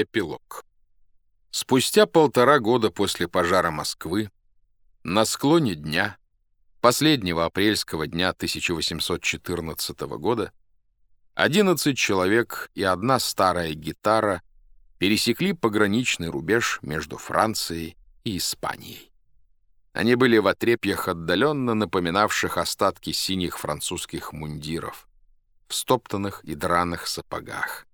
Эпилог. Спустя полтора года после пожара Москвы, на склоне дня, последнего апрельского дня 1814 года, 11 человек и одна старая гитара пересекли пограничный рубеж между Францией и Испанией. Они были в отрепьях, отдаленно напоминавших остатки синих французских мундиров, в стоптанных и драных сапогах.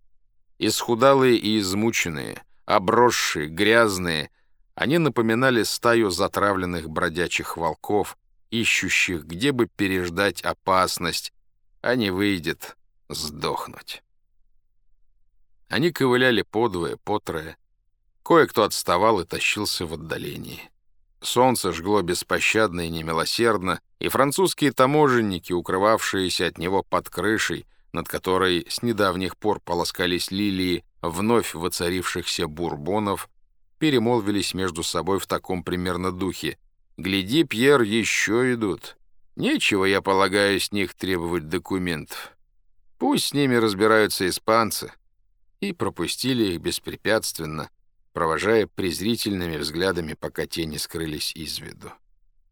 Исхудалые и измученные, обросшие, грязные, они напоминали стаю затравленных бродячих волков, ищущих, где бы переждать опасность, а не выйдет сдохнуть. Они ковыляли подвое, потрое. Кое-кто отставал и тащился в отдалении. Солнце жгло беспощадно и немилосердно, и французские таможенники, укрывавшиеся от него под крышей, над которой с недавних пор полоскались лилии вновь воцарившихся бурбонов, перемолвились между собой в таком примерно духе. «Гляди, Пьер, еще идут. Нечего, я полагаю, с них требовать документов. Пусть с ними разбираются испанцы». И пропустили их беспрепятственно, провожая презрительными взглядами, пока те не скрылись из виду.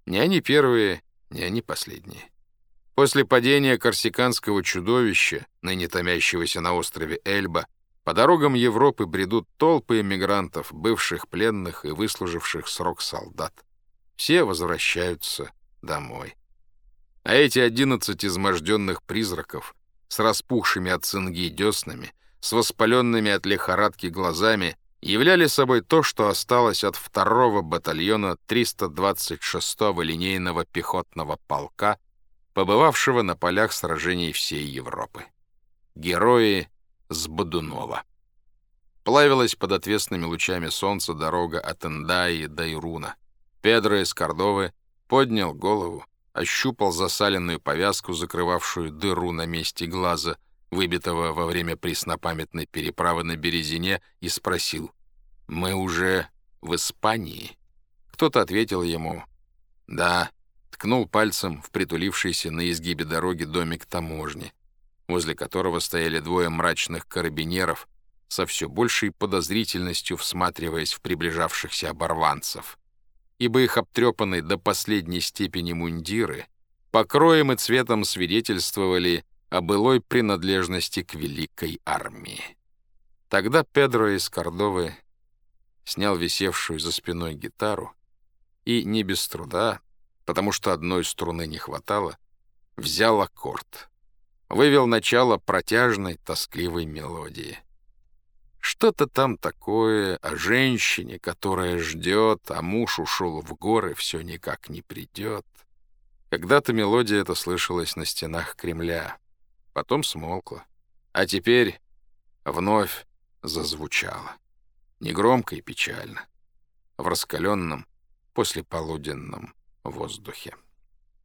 Не они первые, не они последние. После падения корсиканского чудовища, ныне томящегося на острове Эльба, по дорогам Европы бредут толпы эмигрантов, бывших пленных и выслуживших срок солдат. Все возвращаются домой. А эти одиннадцать изможденных призраков с распухшими от цинги деснами, с воспаленными от лихорадки глазами являли собой то, что осталось от второго батальона 326-го линейного пехотного полка побывавшего на полях сражений всей Европы. Герои с Бодунова. Плавилась под отвесными лучами солнца дорога от Эндаи до Ируна. Педро из Кордовы поднял голову, ощупал засаленную повязку, закрывавшую дыру на месте глаза, выбитого во время преснопамятной переправы на Березине, и спросил, «Мы уже в Испании?» Кто-то ответил ему, «Да, ткнул пальцем в притулившийся на изгибе дороги домик таможни, возле которого стояли двое мрачных карабинеров, со все большей подозрительностью всматриваясь в приближавшихся оборванцев, ибо их обтрепанные до последней степени мундиры покроем и цветом свидетельствовали о былой принадлежности к великой армии. Тогда Педро из Кордовы снял висевшую за спиной гитару и, не без труда, потому что одной струны не хватало, взял аккорд, вывел начало протяжной, тоскливой мелодии. Что-то там такое о женщине, которая ждет, а муж ушел в горы, все никак не придет. Когда-то мелодия эта слышалась на стенах Кремля, потом смолкла, а теперь вновь зазвучала, негромко и печально, в раскаленном послеполуденном воздухе.